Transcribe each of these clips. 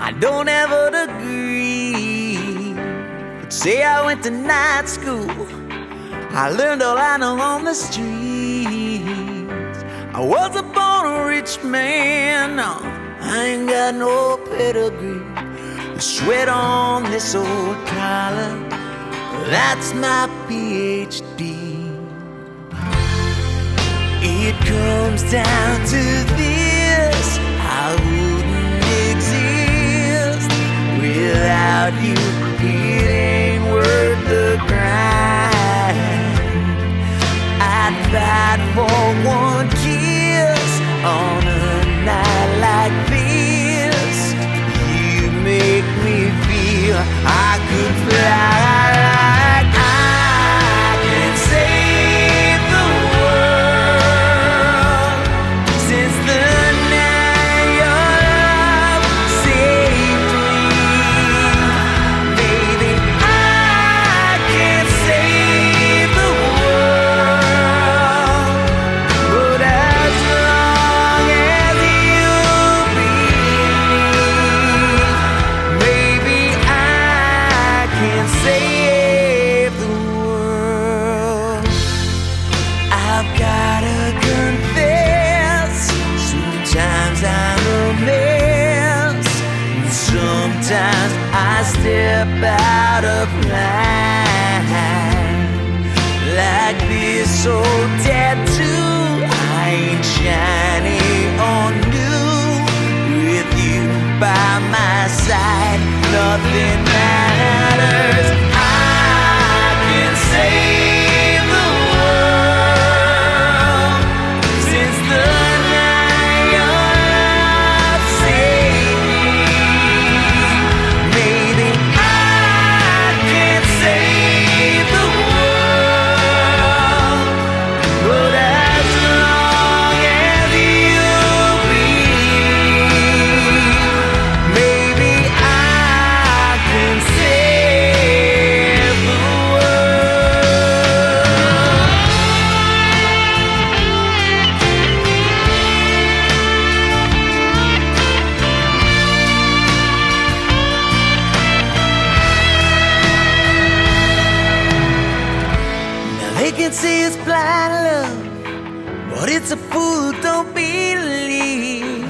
I don't have a degree. But say I went to night school. I learned all I know on the streets. I wasn't born a rich man. No, I ain't got no pedigree. The sweat on this old collar, that's my PhD. It comes down to this without you. Step out of line. Like this old tattoo, I ain't shiny or new. With you by my side, nothing can say it's blind love, but it's a fool don't believe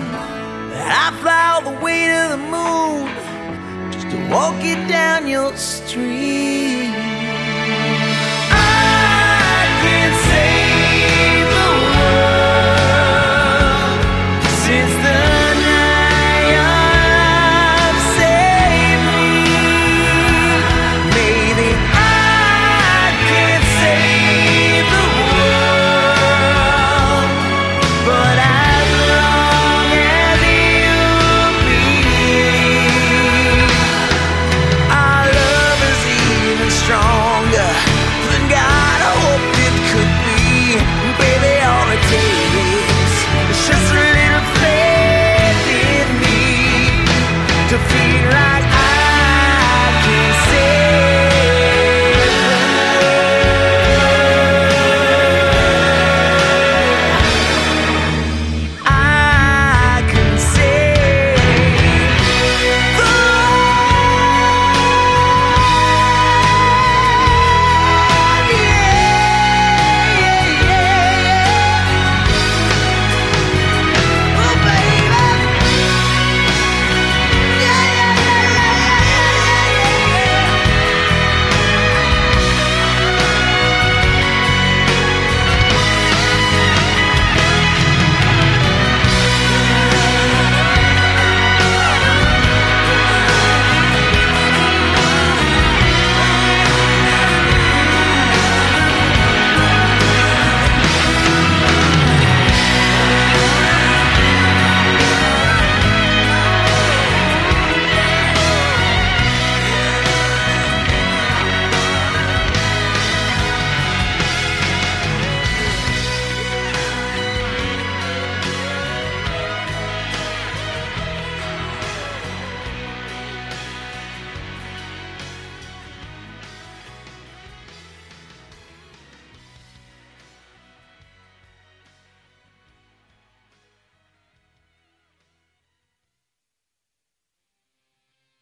I fly all the way to the moon just to walk it down your street.